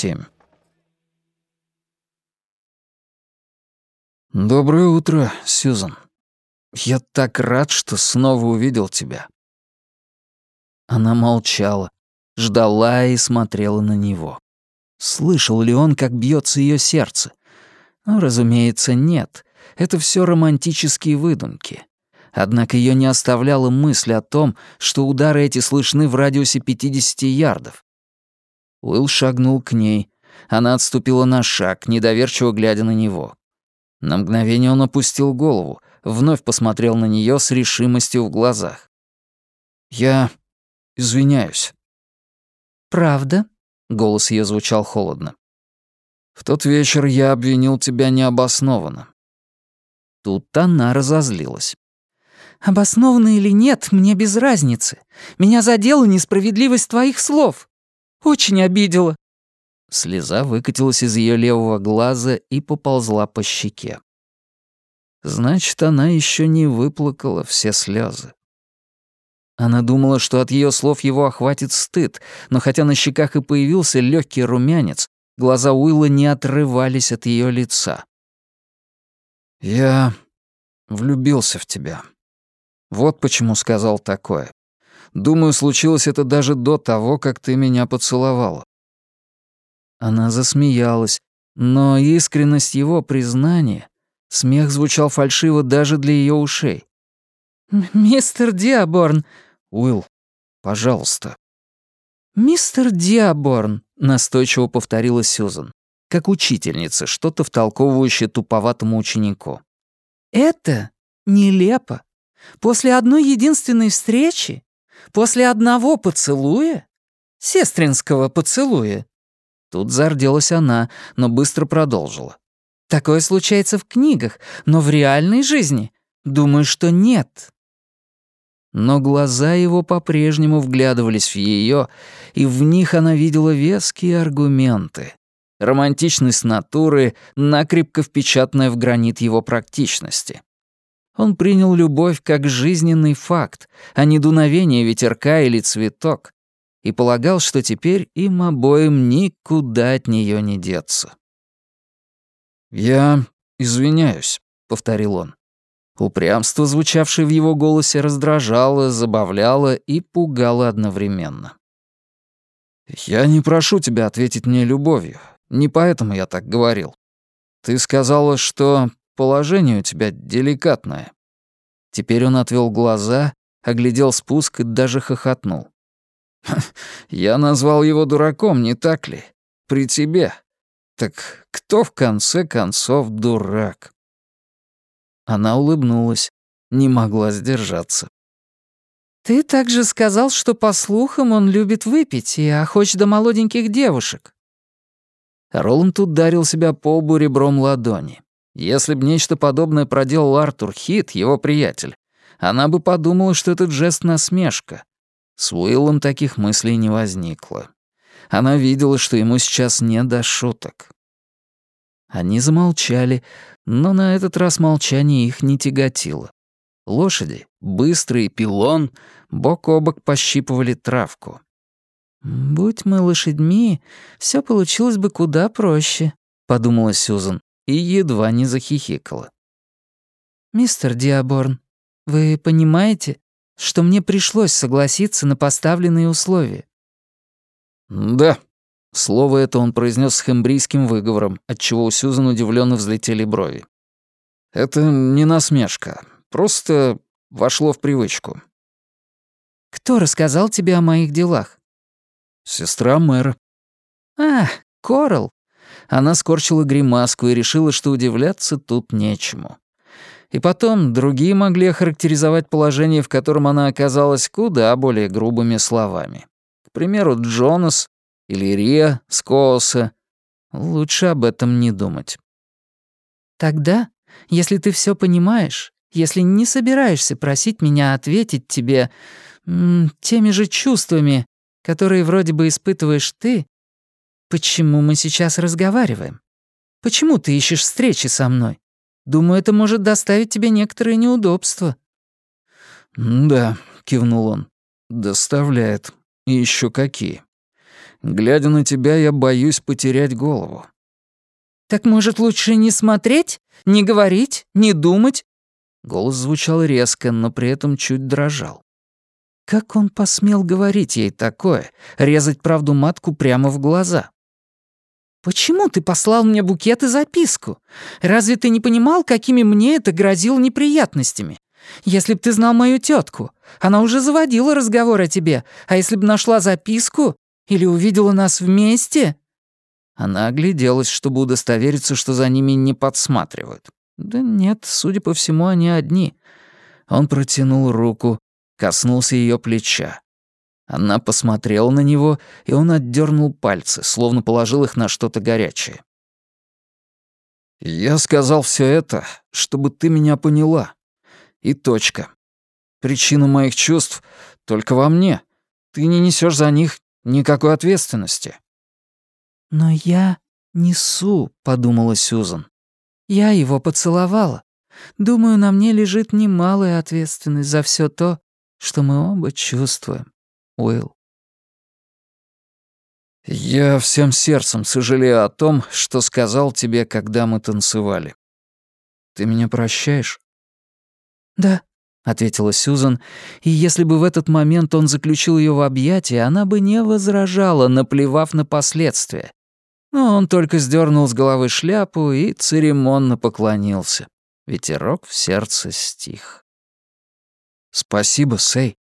семь. «Доброе утро, Сьюзан. Я так рад, что снова увидел тебя». Она молчала, ждала и смотрела на него. Слышал ли он, как бьется ее сердце? Ну, разумеется, нет. Это все романтические выдумки. Однако ее не оставляла мысль о том, что удары эти слышны в радиусе 50 ярдов. Уилл шагнул к ней. Она отступила на шаг, недоверчиво глядя на него. На мгновение он опустил голову, вновь посмотрел на нее с решимостью в глазах. «Я извиняюсь». «Правда?» — голос ее звучал холодно. «В тот вечер я обвинил тебя необоснованно». Тут она разозлилась. «Обоснованно или нет, мне без разницы. Меня задела несправедливость твоих слов. Очень обидела». Слеза выкатилась из ее левого глаза и поползла по щеке. Значит, она еще не выплакала все слезы. Она думала, что от ее слов его охватит стыд, но хотя на щеках и появился легкий румянец, глаза Уилла не отрывались от ее лица. «Я влюбился в тебя. Вот почему сказал такое. Думаю, случилось это даже до того, как ты меня поцеловала». Она засмеялась, но искренность его признания, смех звучал фальшиво даже для ее ушей. «Мистер Диаборн...» «Уилл, пожалуйста». «Мистер Диаборн», — настойчиво повторила Сьюзан, как учительница, что-то втолковывающее туповатому ученику. «Это нелепо. После одной единственной встречи После одного поцелуя? Сестринского поцелуя?» Тут зарделась она, но быстро продолжила. «Такое случается в книгах, но в реальной жизни? Думаю, что нет». Но глаза его по-прежнему вглядывались в ее, и в них она видела веские аргументы. Романтичность натуры, накрепко впечатанная в гранит его практичности. Он принял любовь как жизненный факт, а не дуновение ветерка или цветок, и полагал, что теперь им обоим никуда от нее не деться. «Я извиняюсь», — повторил он. Упрямство, звучавшее в его голосе, раздражало, забавляло и пугало одновременно. «Я не прошу тебя ответить мне любовью. Не поэтому я так говорил. Ты сказала, что Положение у тебя деликатное». Теперь он отвел глаза, оглядел спуск и даже хохотнул. «Я назвал его дураком, не так ли? При тебе. Так кто в конце концов дурак?» Она улыбнулась, не могла сдержаться. «Ты также сказал, что, по слухам, он любит выпить и охочет до молоденьких девушек». Роланд ударил себя по лбу ребром ладони. Если б нечто подобное проделал Артур Хит, его приятель, она бы подумала, что этот жест — насмешка. С Уиллом таких мыслей не возникло. Она видела, что ему сейчас не до шуток. Они замолчали, но на этот раз молчание их не тяготило. Лошади, быстрый пилон, бок о бок пощипывали травку. «Будь мы лошадьми, все получилось бы куда проще», — подумала Сюзан и едва не захихикала. «Мистер Диаборн, вы понимаете, что мне пришлось согласиться на поставленные условия?» «Да». Слово это он произнес с хембрийским выговором, отчего у Сьюзан удивленно взлетели брови. «Это не насмешка, просто вошло в привычку». «Кто рассказал тебе о моих делах?» «Сестра мэра». «А, Корал. Она скорчила гримаску и решила, что удивляться тут нечему. И потом другие могли охарактеризовать положение, в котором она оказалась куда более грубыми словами. К примеру, Джонас или Риа Скооса. Лучше об этом не думать. «Тогда, если ты все понимаешь, если не собираешься просить меня ответить тебе м, теми же чувствами, которые вроде бы испытываешь ты, Почему мы сейчас разговариваем? Почему ты ищешь встречи со мной? Думаю, это может доставить тебе некоторые неудобства». «Да», — кивнул он, — «доставляет. И еще какие. Глядя на тебя, я боюсь потерять голову». «Так, может, лучше не смотреть, не говорить, не думать?» Голос звучал резко, но при этом чуть дрожал. Как он посмел говорить ей такое, резать правду матку прямо в глаза? «Почему ты послал мне букет и записку? Разве ты не понимал, какими мне это грозило неприятностями? Если б ты знал мою тетку, она уже заводила разговор о тебе, а если б нашла записку или увидела нас вместе...» Она огляделась, чтобы удостовериться, что за ними не подсматривают. Да нет, судя по всему, они одни. Он протянул руку, коснулся ее плеча. Она посмотрела на него, и он отдернул пальцы, словно положил их на что-то горячее. «Я сказал все это, чтобы ты меня поняла. И точка. Причина моих чувств только во мне. Ты не несешь за них никакой ответственности». «Но я несу», — подумала Сюзан. «Я его поцеловала. Думаю, на мне лежит немалая ответственность за все то, что мы оба чувствуем, Уилл». «Я всем сердцем сожалею о том, что сказал тебе, когда мы танцевали. Ты меня прощаешь?» «Да», — ответила Сьюзан, и если бы в этот момент он заключил ее в объятия, она бы не возражала, наплевав на последствия. Но он только сдернул с головы шляпу и церемонно поклонился. Ветерок в сердце стих. «Спасибо, Сэй».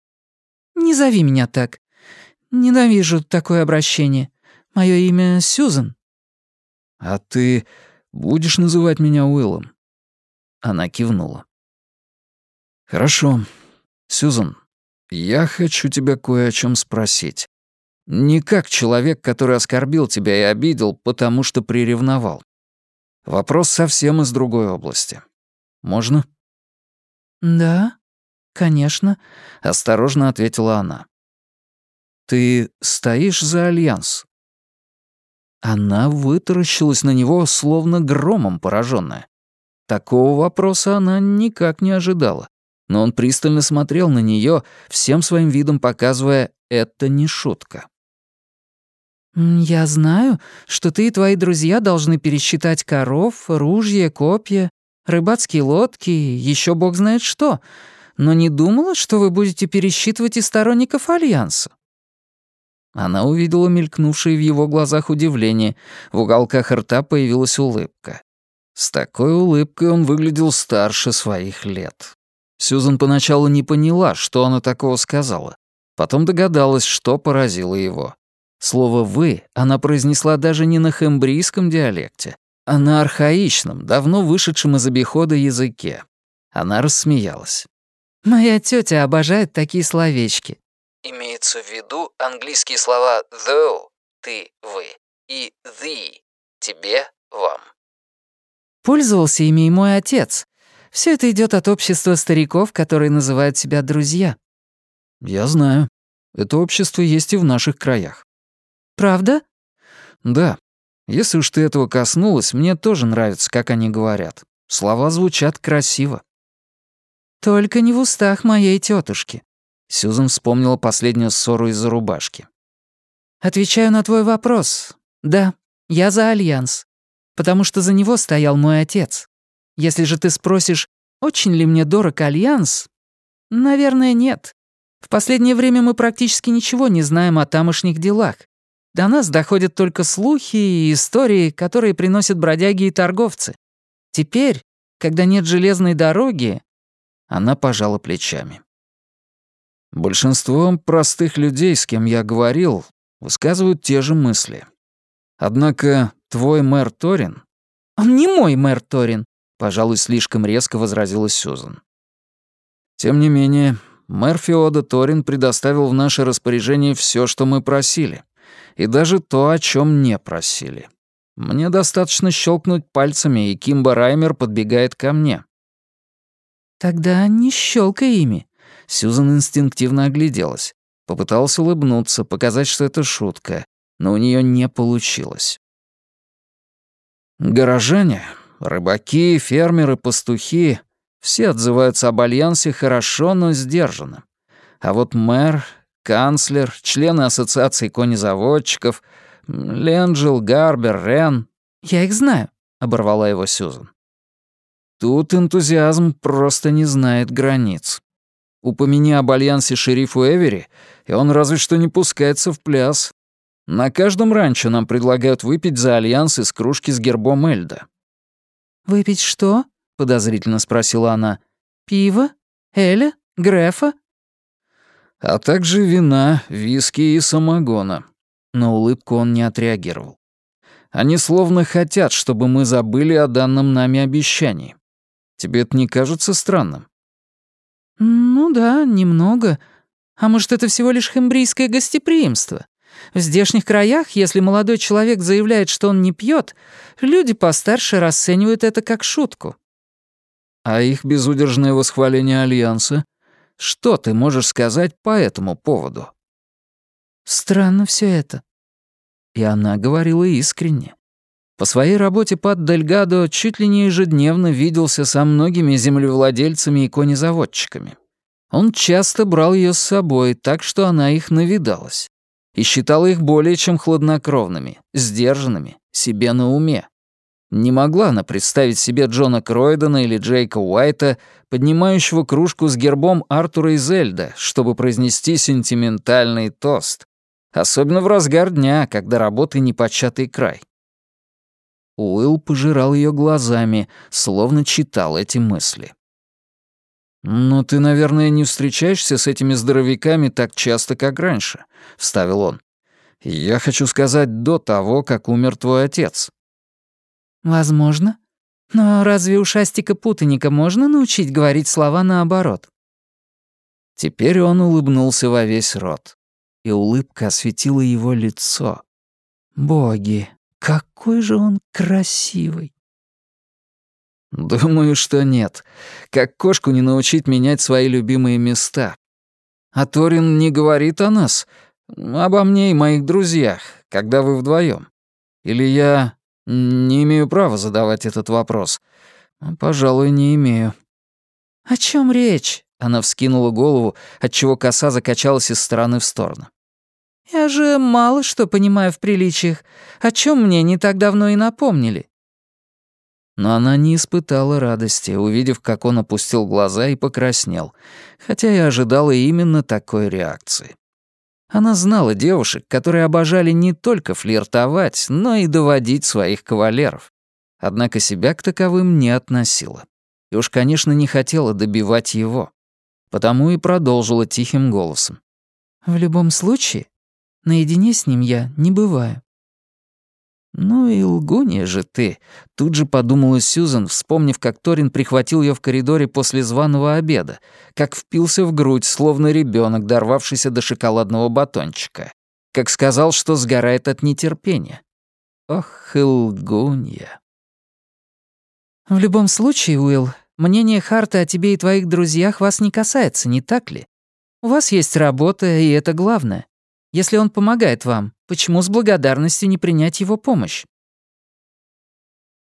«Не зови меня так. Ненавижу такое обращение. Мое имя Сьюзан». «А ты будешь называть меня Уиллом?» Она кивнула. «Хорошо. Сьюзан, я хочу тебя кое о чем спросить. Не как человек, который оскорбил тебя и обидел, потому что приревновал. Вопрос совсем из другой области. Можно?» «Да, конечно», — осторожно ответила она. «Ты стоишь за Альянс?» Она вытаращилась на него, словно громом пораженная. Такого вопроса она никак не ожидала но он пристально смотрел на нее, всем своим видом показывая «это не шутка». «Я знаю, что ты и твои друзья должны пересчитать коров, ружья, копья, рыбацкие лодки, еще бог знает что, но не думала, что вы будете пересчитывать и сторонников Альянса». Она увидела мелькнувшее в его глазах удивление, в уголках рта появилась улыбка. С такой улыбкой он выглядел старше своих лет. Сьюзан поначалу не поняла, что она такого сказала. Потом догадалась, что поразило его. Слово «вы» она произнесла даже не на хембрийском диалекте, а на архаичном, давно вышедшем из обихода языке. Она рассмеялась. «Моя тетя обожает такие словечки». Имеется в виду английские слова «thou» — «ты», «вы» и «thee» — «тебе», «вам». Пользовался ими и мой отец, все это идет от общества стариков, которые называют себя друзья». «Я знаю. Это общество есть и в наших краях». «Правда?» «Да. Если уж ты этого коснулась, мне тоже нравится, как они говорят. Слова звучат красиво». «Только не в устах моей тетушки. Сьюзан вспомнила последнюю ссору из-за рубашки. «Отвечаю на твой вопрос. Да, я за Альянс. Потому что за него стоял мой отец. Если же ты спросишь, очень ли мне дорог Альянс, наверное, нет. В последнее время мы практически ничего не знаем о тамошних делах. До нас доходят только слухи и истории, которые приносят бродяги и торговцы. Теперь, когда нет железной дороги...» Она пожала плечами. Большинство простых людей, с кем я говорил, высказывают те же мысли. Однако твой мэр Торин... Он не мой мэр Торин. Пожалуй, слишком резко возразила Сюзан. Тем не менее, мэр Феода Торин предоставил в наше распоряжение все, что мы просили, и даже то, о чем не просили. Мне достаточно щелкнуть пальцами, и Кимба Раймер подбегает ко мне. «Тогда не щелкай ими». Сьюзан инстинктивно огляделась. Попыталась улыбнуться, показать, что это шутка, но у нее не получилось. Горожане Рыбаки, фермеры, пастухи — все отзываются об Альянсе хорошо, но сдержанно. А вот мэр канцлер, члены ассоциации конезаводчиков, Ленджел, Гарбер, Рен. «Я их знаю», — оборвала его Сьюзан. Тут энтузиазм просто не знает границ. Упомяни об альянсе шерифу Эвери, и он разве что не пускается в пляс. На каждом ранчо нам предлагают выпить за альянс из кружки с гербом Эльда. «Выпить что?» — подозрительно спросила она. «Пиво? Эля? Грефа?» А также вина, виски и самогона. На улыбку он не отреагировал. Они словно хотят, чтобы мы забыли о данном нами обещании. Тебе это не кажется странным? «Ну да, немного. А может, это всего лишь хембрийское гостеприимство? В здешних краях, если молодой человек заявляет, что он не пьет, люди постарше расценивают это как шутку». «А их безудержное восхваление Альянса? Что ты можешь сказать по этому поводу?» «Странно все это». И она говорила искренне. По своей работе Пат Дельгадо чуть ли не ежедневно виделся со многими землевладельцами и конезаводчиками. Он часто брал ее с собой, так что она их навидалась. И считала их более чем хладнокровными, сдержанными, себе на уме. Не могла она представить себе Джона Кройдена или Джейка Уайта, поднимающего кружку с гербом Артура и Зельда, чтобы произнести сентиментальный тост. Особенно в разгар дня, когда работы непочатый край. Уилл пожирал ее глазами, словно читал эти мысли. «Но ты, наверное, не встречаешься с этими здоровяками так часто, как раньше», — вставил он. «Я хочу сказать, до того, как умер твой отец». «Возможно. Но разве у Шастика-путаника можно научить говорить слова наоборот?» Теперь он улыбнулся во весь рот, и улыбка осветила его лицо. «Боги, какой же он красивый!» «Думаю, что нет. Как кошку не научить менять свои любимые места. А Торин не говорит о нас, обо мне и моих друзьях, когда вы вдвоем. Или я не имею права задавать этот вопрос? Пожалуй, не имею». «О чем речь?» Она вскинула голову, отчего коса закачалась из стороны в сторону. Я же мало что понимаю в приличиях, о чем мне не так давно и напомнили». Но она не испытала радости, увидев, как он опустил глаза и покраснел, хотя и ожидала именно такой реакции. Она знала девушек, которые обожали не только флиртовать, но и доводить своих кавалеров. Однако себя к таковым не относила. И уж, конечно, не хотела добивать его. Потому и продолжила тихим голосом. «В любом случае, Наедине с ним я не бываю». «Ну и лгунья же ты», — тут же подумала Сьюзан, вспомнив, как Торин прихватил ее в коридоре после званого обеда, как впился в грудь, словно ребенок, дорвавшийся до шоколадного батончика, как сказал, что сгорает от нетерпения. Ох, и лгунья. «В любом случае, Уилл, мнение Харта о тебе и твоих друзьях вас не касается, не так ли? У вас есть работа, и это главное. Если он помогает вам, почему с благодарностью не принять его помощь?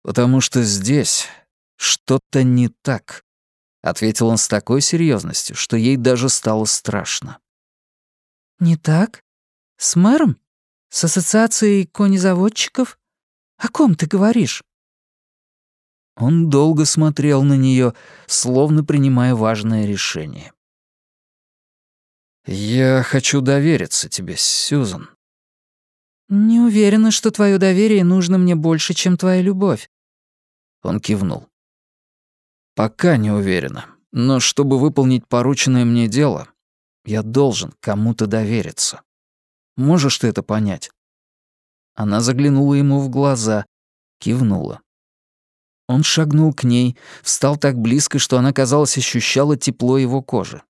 «Потому что здесь что-то не так», — ответил он с такой серьезностью, что ей даже стало страшно. «Не так? С мэром? С ассоциацией конезаводчиков? О ком ты говоришь?» Он долго смотрел на нее, словно принимая важное решение. «Я хочу довериться тебе, Сьюзан». «Не уверена, что твое доверие нужно мне больше, чем твоя любовь». Он кивнул. «Пока не уверена, но чтобы выполнить порученное мне дело, я должен кому-то довериться. Можешь ты это понять?» Она заглянула ему в глаза, кивнула. Он шагнул к ней, встал так близко, что она, казалось, ощущала тепло его кожи.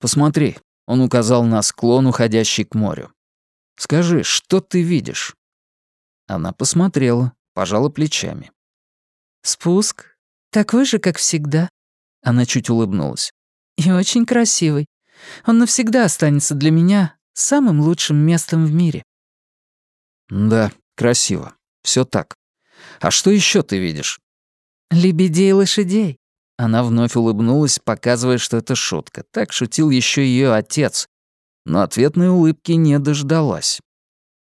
«Посмотри», — он указал на склон, уходящий к морю. «Скажи, что ты видишь?» Она посмотрела, пожала плечами. «Спуск. Такой же, как всегда». Она чуть улыбнулась. «И очень красивый. Он навсегда останется для меня самым лучшим местом в мире». «Да, красиво. Все так. А что еще ты видишь?» «Лебедей лошадей. Она вновь улыбнулась, показывая, что это шутка. Так шутил еще ее отец. но ответной улыбки не дождалась.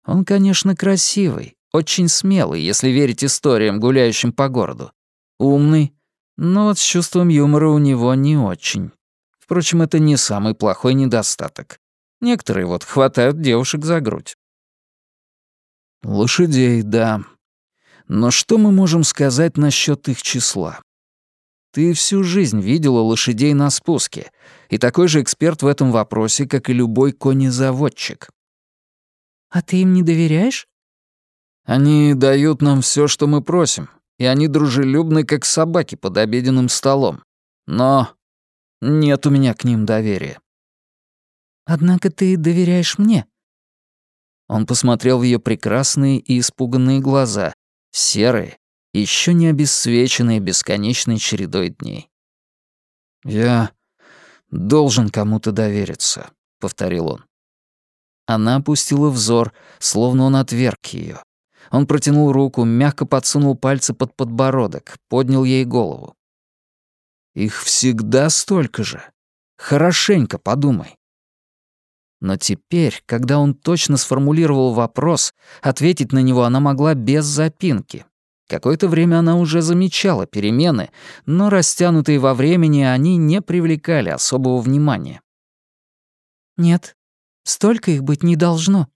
Он, конечно, красивый, очень смелый, если верить историям, гуляющим по городу. Умный, но вот с чувством юмора у него не очень. Впрочем, это не самый плохой недостаток. Некоторые вот хватают девушек за грудь. Лошадей, да. Но что мы можем сказать насчет их числа? Ты всю жизнь видела лошадей на спуске, и такой же эксперт в этом вопросе, как и любой конезаводчик. А ты им не доверяешь? Они дают нам все, что мы просим, и они дружелюбны, как собаки под обеденным столом. Но нет у меня к ним доверия. Однако ты доверяешь мне. Он посмотрел в ее прекрасные и испуганные глаза, серые, еще не обесцвеченные бесконечной чередой дней. «Я должен кому-то довериться», — повторил он. Она опустила взор, словно он отверг ее. Он протянул руку, мягко подсунул пальцы под подбородок, поднял ей голову. «Их всегда столько же. Хорошенько подумай. Но теперь, когда он точно сформулировал вопрос, ответить на него она могла без запинки. Какое-то время она уже замечала перемены, но растянутые во времени они не привлекали особого внимания. «Нет, столько их быть не должно».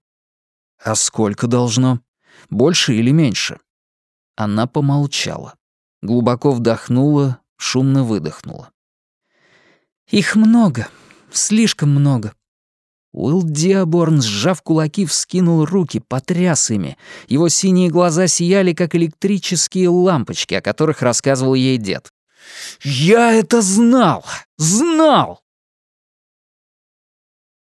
«А сколько должно? Больше или меньше?» Она помолчала. Глубоко вдохнула, шумно выдохнула. «Их много, слишком много. Уилл Диаборн, сжав кулаки, вскинул руки, потряс ими. Его синие глаза сияли, как электрические лампочки, о которых рассказывал ей дед. «Я это знал! Знал!